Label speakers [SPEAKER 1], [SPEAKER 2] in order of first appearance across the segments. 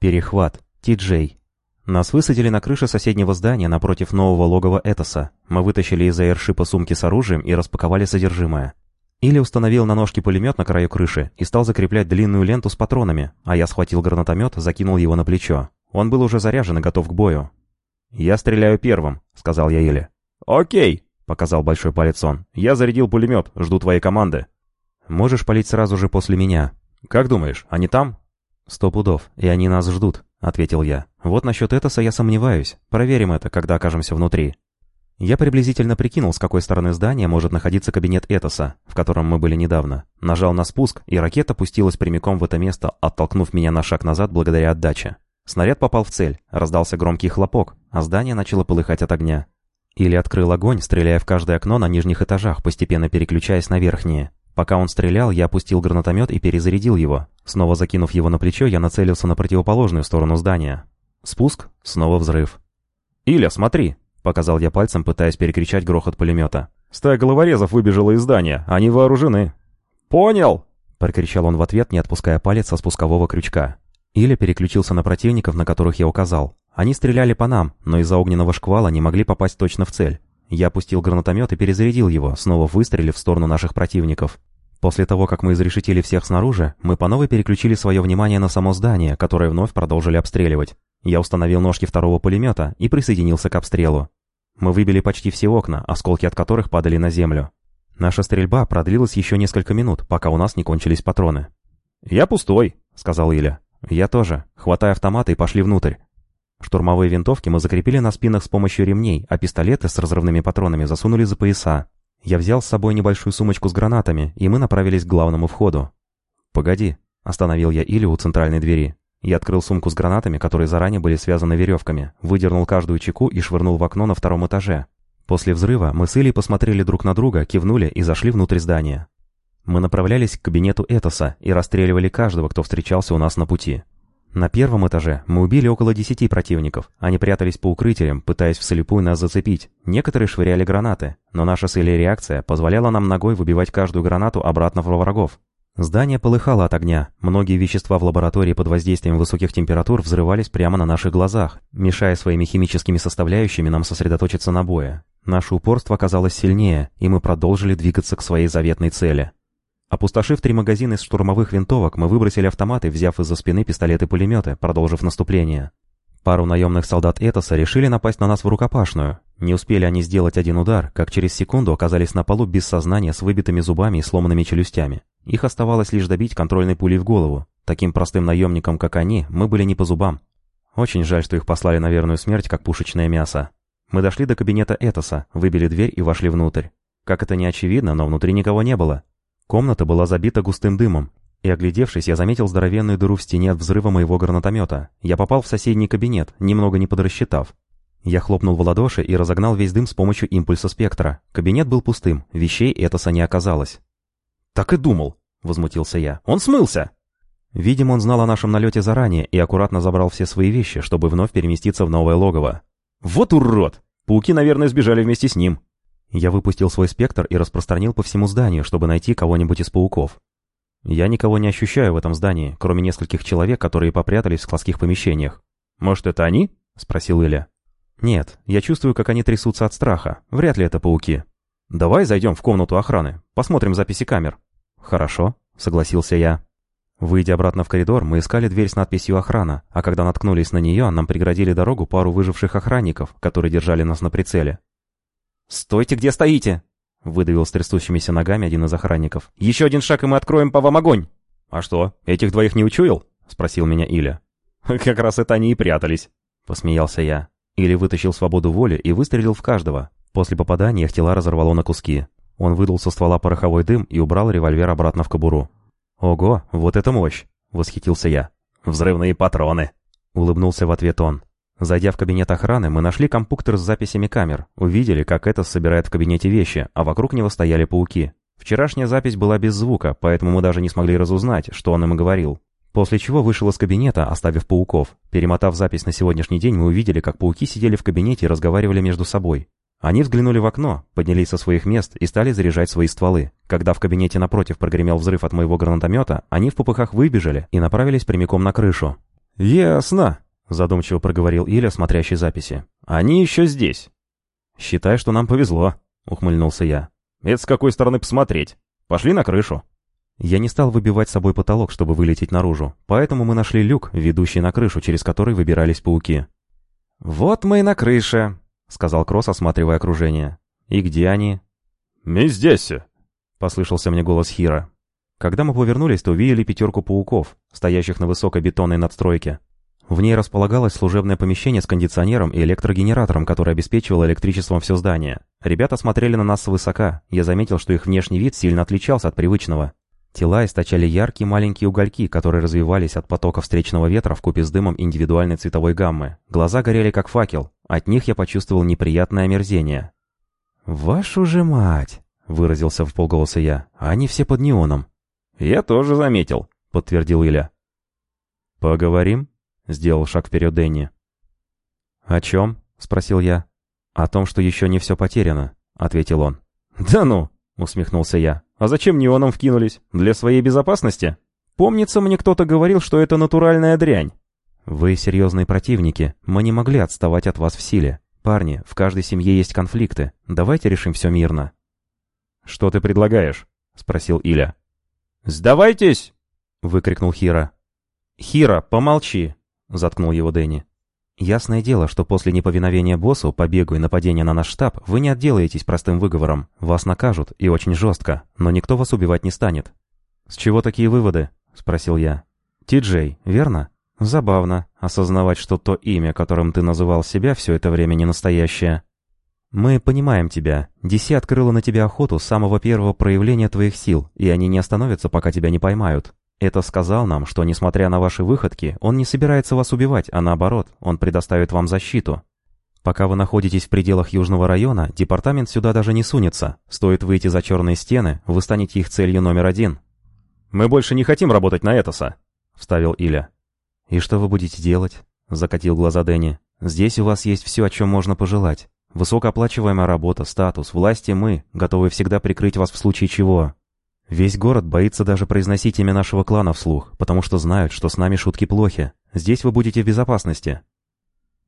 [SPEAKER 1] Перехват. Ти-Джей. Нас высадили на крыше соседнего здания напротив нового логова Этоса. Мы вытащили из аэршипа сумки с оружием и распаковали содержимое. Или установил на ножке пулемет на краю крыши и стал закреплять длинную ленту с патронами, а я схватил гранатомет, закинул его на плечо. Он был уже заряжен и готов к бою. «Я стреляю первым», — сказал я Иле.
[SPEAKER 2] «Окей», —
[SPEAKER 1] показал большой палец он.
[SPEAKER 2] «Я зарядил пулемет, жду твоей команды».
[SPEAKER 1] «Можешь палить сразу же после меня».
[SPEAKER 2] «Как думаешь, они там?»
[SPEAKER 1] «Сто пудов, и они нас ждут», — ответил я. «Вот насчет Этоса я сомневаюсь. Проверим это, когда окажемся внутри». Я приблизительно прикинул, с какой стороны здания может находиться кабинет Этоса, в котором мы были недавно. Нажал на спуск, и ракета пустилась прямиком в это место, оттолкнув меня на шаг назад благодаря отдаче. Снаряд попал в цель, раздался громкий хлопок, а здание начало полыхать от огня. Или открыл огонь, стреляя в каждое окно на нижних этажах, постепенно переключаясь на верхние. Пока он стрелял, я опустил гранатомет и перезарядил его. Снова закинув его на плечо, я нацелился на противоположную сторону здания. Спуск, снова взрыв.
[SPEAKER 2] «Иля, смотри!» — показал я пальцем, пытаясь перекричать грохот пулемета. «Стая головорезов выбежала из здания. Они вооружены». «Понял!» — прокричал он в ответ, не отпуская палец со спускового крючка.
[SPEAKER 1] Иля переключился на противников, на которых я указал. Они стреляли по нам, но из-за огненного шквала не могли попасть точно в цель. Я опустил гранатомет и перезарядил его, снова выстрелив в сторону наших противников. После того, как мы изрешетили всех снаружи, мы по новой переключили свое внимание на само здание, которое вновь продолжили обстреливать. Я установил ножки второго пулемета и присоединился к обстрелу. Мы выбили почти все окна, осколки от которых падали на землю. Наша стрельба продлилась еще несколько минут, пока у нас не кончились патроны.
[SPEAKER 2] «Я пустой», — сказал Иля.
[SPEAKER 1] «Я тоже. Хватай автоматы и пошли внутрь». Штурмовые винтовки мы закрепили на спинах с помощью ремней, а пистолеты с разрывными патронами засунули за пояса. Я взял с собой небольшую сумочку с гранатами, и мы направились к главному входу. «Погоди», — остановил я Илю у центральной двери. Я открыл сумку с гранатами, которые заранее были связаны веревками, выдернул каждую чеку и швырнул в окно на втором этаже. После взрыва мы с Илей посмотрели друг на друга, кивнули и зашли внутрь здания. Мы направлялись к кабинету Этоса и расстреливали каждого, кто встречался у нас на пути. На первом этаже мы убили около десяти противников. Они прятались по укрытиям, пытаясь вслепую нас зацепить. Некоторые швыряли гранаты, но наша реакция позволяла нам ногой выбивать каждую гранату обратно во врагов. Здание полыхало от огня. Многие вещества в лаборатории под воздействием высоких температур взрывались прямо на наших глазах, мешая своими химическими составляющими нам сосредоточиться на бое. Наше упорство оказалось сильнее, и мы продолжили двигаться к своей заветной цели. Опустошив три магазина из штурмовых винтовок, мы выбросили автоматы, взяв из-за спины пистолеты-пулеметы, продолжив наступление. Пару наемных солдат Этоса решили напасть на нас в рукопашную. Не успели они сделать один удар, как через секунду оказались на полу без сознания с выбитыми зубами и сломанными челюстями. Их оставалось лишь добить контрольной пулей в голову. Таким простым наемникам, как они, мы были не по зубам. Очень жаль, что их послали на верную смерть, как пушечное мясо. Мы дошли до кабинета Этоса, выбили дверь и вошли внутрь. Как это не очевидно, но внутри никого не было. Комната была забита густым дымом. И оглядевшись, я заметил здоровенную дыру в стене от взрыва моего гранатомета. Я попал в соседний кабинет, немного не подрасчитав. Я хлопнул в ладоши и разогнал весь дым с помощью импульса спектра. Кабинет был пустым, вещей Этоса не оказалось.
[SPEAKER 2] «Так и думал», — возмутился я. «Он смылся!»
[SPEAKER 1] Видимо, он знал о нашем налете заранее и аккуратно забрал все свои вещи, чтобы вновь переместиться в новое логово.
[SPEAKER 2] «Вот урод! Пауки, наверное, сбежали вместе с ним».
[SPEAKER 1] Я выпустил свой спектр и распространил по всему зданию, чтобы найти кого-нибудь из пауков. Я никого не ощущаю в этом здании, кроме нескольких человек, которые попрятались в складских помещениях.
[SPEAKER 2] «Может, это они?» — спросил Илья.
[SPEAKER 1] «Нет, я чувствую, как они трясутся от страха. Вряд ли это пауки».
[SPEAKER 2] «Давай зайдем в комнату охраны, посмотрим записи камер».
[SPEAKER 1] «Хорошо», — согласился я. Выйдя обратно в коридор, мы искали дверь с надписью «Охрана», а когда наткнулись на нее, нам преградили дорогу пару выживших охранников, которые держали нас на прицеле.
[SPEAKER 2] «Стойте, где стоите!» — выдавил с трясущимися ногами один из охранников. «Еще один шаг, и мы откроем по вам огонь!» «А что, этих двоих не учуял?» — спросил меня Иля. «Как раз это они и прятались», — посмеялся я.
[SPEAKER 1] Или вытащил свободу воли и выстрелил в каждого. После попадания их тела разорвало на куски. Он выдал со ствола пороховой дым и убрал револьвер обратно в кобуру. «Ого, вот это мощь!» — восхитился я.
[SPEAKER 2] «Взрывные патроны!»
[SPEAKER 1] — улыбнулся в ответ он. Зайдя в кабинет охраны, мы нашли компьютер с записями камер, увидели, как это собирает в кабинете вещи, а вокруг него стояли пауки. Вчерашняя запись была без звука, поэтому мы даже не смогли разузнать, что он им говорил. После чего вышел из кабинета, оставив пауков. Перемотав запись на сегодняшний день, мы увидели, как пауки сидели в кабинете и разговаривали между собой. Они взглянули в окно, поднялись со своих мест и стали заряжать свои стволы. Когда в кабинете напротив прогремел взрыв от моего гранатомета, они в попыхах выбежали и направились прямиком на крышу.
[SPEAKER 2] «Ясно», — задумчиво проговорил Иля, смотрящий записи. «Они еще здесь». «Считай, что нам повезло», — ухмыльнулся я. «Это с какой стороны посмотреть? Пошли на крышу». Я не стал выбивать с собой потолок, чтобы вылететь наружу, поэтому мы нашли люк, ведущий на крышу, через который выбирались пауки. «Вот мы и на крыше», — сказал Кросс, осматривая окружение. «И где они?»
[SPEAKER 3] «Мы здесь», —
[SPEAKER 2] послышался мне голос Хира. Когда мы повернулись, то увидели пятерку пауков, стоящих на высокой бетонной надстройке. В ней располагалось служебное помещение с кондиционером и электрогенератором, который обеспечивал электричеством все здание. Ребята смотрели на нас свысока. Я заметил, что их внешний вид сильно отличался от привычного. Тела источали яркие маленькие угольки, которые развивались от потока встречного ветра в купе с дымом индивидуальной цветовой гаммы. Глаза горели как факел. От них я почувствовал неприятное омерзение. «Вашу же мать!» — выразился в полголоса я. «Они все под неоном».
[SPEAKER 3] «Я тоже заметил», — подтвердил Илья.
[SPEAKER 2] «Поговорим?» — сделал шаг вперед Дэнни. «О чем?» — спросил я. «О том, что еще не все потеряно», — ответил он.
[SPEAKER 3] «Да ну!» — усмехнулся я. А зачем неоном вкинулись? Для своей безопасности? Помнится, мне кто-то говорил, что это натуральная дрянь.
[SPEAKER 2] Вы серьезные противники. Мы не могли отставать от вас в силе. Парни, в каждой семье есть конфликты. Давайте решим все мирно.
[SPEAKER 3] Что ты предлагаешь? Спросил Иля. «Сдавайтесь!» — выкрикнул Хира.
[SPEAKER 2] «Хира, помолчи!» — заткнул его Дэнни. Ясное дело, что после неповиновения боссу, побегу и нападения на наш штаб, вы не отделаетесь простым выговором. Вас накажут, и очень жестко, но никто вас убивать не станет. «С чего такие выводы?» — спросил я. «Ти-Джей, верно?» «Забавно осознавать, что то имя, которым ты называл себя, все это время не настоящее». «Мы понимаем тебя. Диси открыла на тебя охоту с самого первого проявления твоих сил, и они не остановятся, пока тебя не поймают. Это сказал нам, что, несмотря на ваши выходки, он не собирается вас убивать, а наоборот, он предоставит вам защиту. Пока вы находитесь в пределах Южного района, департамент сюда даже не сунется. Стоит выйти за черные стены, вы станете их целью номер один.
[SPEAKER 3] «Мы больше не хотим работать на Этоса», — вставил Иля.
[SPEAKER 2] «И что вы будете делать?» — закатил глаза Дэнни. «Здесь у вас есть все, о чем можно пожелать. Высокооплачиваемая работа, статус, власти мы, готовы всегда прикрыть вас в случае чего. Весь город боится даже произносить имя нашего клана вслух, потому что знают, что с нами шутки плохи. Здесь вы будете в безопасности».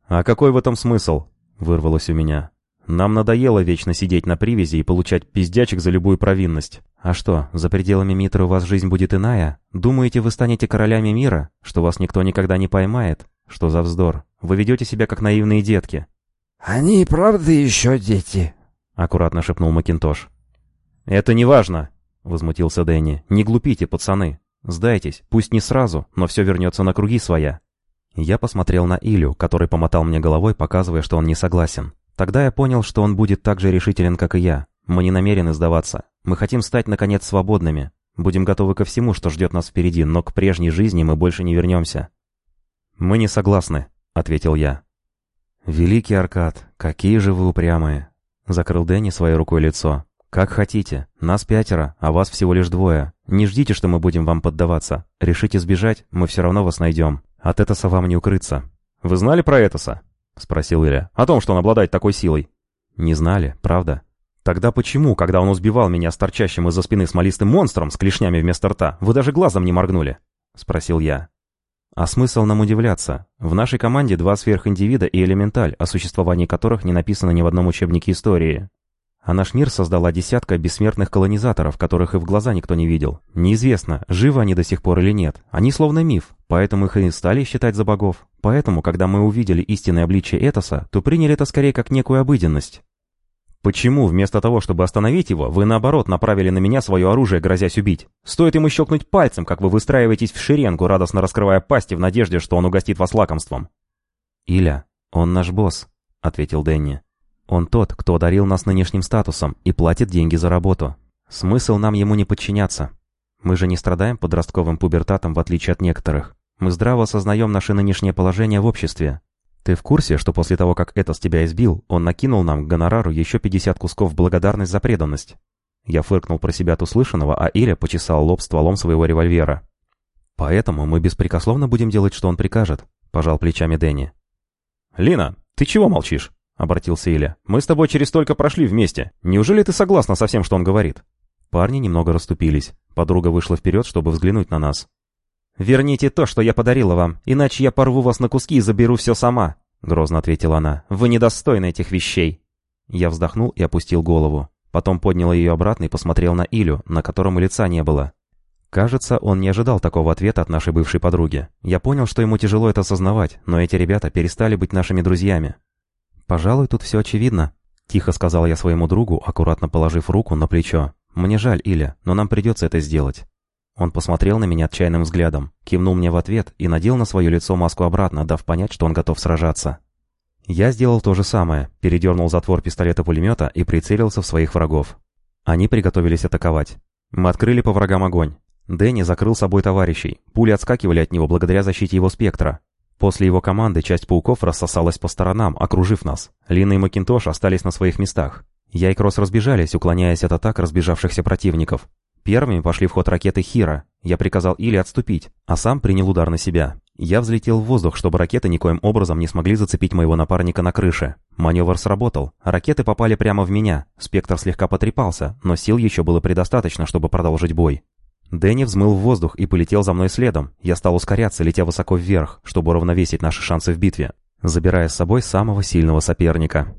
[SPEAKER 3] «А какой в этом смысл?» — вырвалось у меня. «Нам надоело вечно сидеть на привязи и получать пиздячек за любую провинность».
[SPEAKER 2] «А что, за пределами Митра у вас жизнь будет иная? Думаете, вы станете королями мира? Что вас никто никогда не поймает? Что за вздор? Вы ведете себя как наивные детки».
[SPEAKER 4] «Они и правда еще дети», —
[SPEAKER 2] аккуратно шепнул Макинтош.
[SPEAKER 3] «Это не важно», —
[SPEAKER 2] возмутился Дэнни. «Не глупите, пацаны. Сдайтесь, пусть не сразу, но все вернется на круги своя». Я посмотрел на Илю, который помотал мне головой, показывая, что он не согласен. Тогда я понял, что он будет так же решителен, как и я. Мы не намерены сдаваться. Мы хотим стать, наконец, свободными. Будем готовы ко всему, что ждет нас впереди, но к прежней жизни мы больше не вернемся.
[SPEAKER 3] «Мы не согласны», — ответил я.
[SPEAKER 2] «Великий Аркад, какие же вы упрямые!» — закрыл Дэнни своей рукой лицо. «Как хотите. Нас пятеро, а вас всего лишь двое. Не ждите, что мы будем вам поддаваться. Решите сбежать, мы все равно вас найдем. От Этоса вам не укрыться».
[SPEAKER 3] «Вы знали про Этоса?» — спросил Илья. «О том, что он обладает такой силой».
[SPEAKER 2] «Не знали, правда?»
[SPEAKER 3] «Тогда почему, когда он убивал меня с торчащим из-за спины смолистым монстром с клешнями вместо рта, вы даже глазом не моргнули?» — спросил я.
[SPEAKER 2] «А смысл нам удивляться? В нашей команде два сверхиндивида и элементаль, о существовании которых не написано ни в одном учебнике истории. А наш мир создала десятка бессмертных колонизаторов, которых и в глаза никто не видел. Неизвестно, живы они до сих пор или нет. Они словно миф, поэтому их и стали считать за богов. Поэтому, когда мы увидели истинное обличие Этоса, то приняли это скорее как некую обыденность.
[SPEAKER 3] Почему вместо того, чтобы остановить его, вы наоборот направили на меня свое оружие, грозясь убить? Стоит ему щелкнуть пальцем, как вы выстраиваетесь в шеренгу, радостно раскрывая пасти в надежде, что он угостит вас лакомством.
[SPEAKER 2] «Иля, он наш босс», — ответил Дэнни. Он тот, кто одарил нас нынешним статусом и платит деньги за работу. Смысл нам ему не подчиняться. Мы же не страдаем подростковым пубертатом, в отличие от некоторых. Мы здраво осознаем наше нынешнее положение в обществе. Ты в курсе, что после того, как Этос тебя избил, он накинул нам к гонорару еще 50 кусков в благодарность за преданность? Я фыркнул про себя от услышанного, а Иля почесал лоб стволом своего револьвера. «Поэтому мы беспрекословно будем делать, что он прикажет», — пожал плечами Дэнни.
[SPEAKER 3] «Лина, ты чего молчишь?» — обратился Илья. «Мы с тобой через столько прошли вместе. Неужели ты согласна со всем, что он говорит?»
[SPEAKER 2] Парни немного расступились. Подруга вышла вперед, чтобы взглянуть на нас.
[SPEAKER 3] «Верните то, что я подарила вам, иначе я порву вас на куски и заберу все сама», — грозно ответила она. «Вы недостойны этих вещей». Я вздохнул и опустил голову. Потом поднял ее обратно и посмотрел на Илю, на котором и лица не было. Кажется, он не ожидал такого ответа от нашей бывшей подруги. Я понял, что ему тяжело это осознавать, но эти ребята перестали быть нашими друзьями. «Пожалуй, тут все очевидно», — тихо сказал я своему другу, аккуратно положив руку на плечо. «Мне жаль, Иля, но нам придется это сделать». Он посмотрел на меня отчаянным взглядом, кивнул мне в ответ и надел на свое лицо маску обратно, дав понять, что он готов сражаться. Я сделал то же самое, передернул затвор пистолета-пулемета и прицелился в своих врагов. Они приготовились атаковать. Мы открыли по врагам огонь. Дэнни закрыл собой товарищей. Пули отскакивали от него благодаря защите его спектра. После его команды часть пауков рассосалась по сторонам, окружив нас. Лина и Макинтош остались на своих местах. Я и Кросс разбежались, уклоняясь от атак разбежавшихся противников. Первыми пошли в ход ракеты «Хира». Я приказал Иле отступить, а сам принял удар на себя. Я взлетел в воздух, чтобы ракеты никоим образом не смогли зацепить моего напарника на крыше. Маневр сработал. Ракеты попали прямо в меня. Спектр слегка потрепался, но сил еще было предостаточно, чтобы продолжить бой. Дэнни взмыл в воздух и полетел за мной следом. Я стал ускоряться, летя высоко вверх, чтобы уравновесить наши шансы в битве, забирая с собой самого сильного соперника.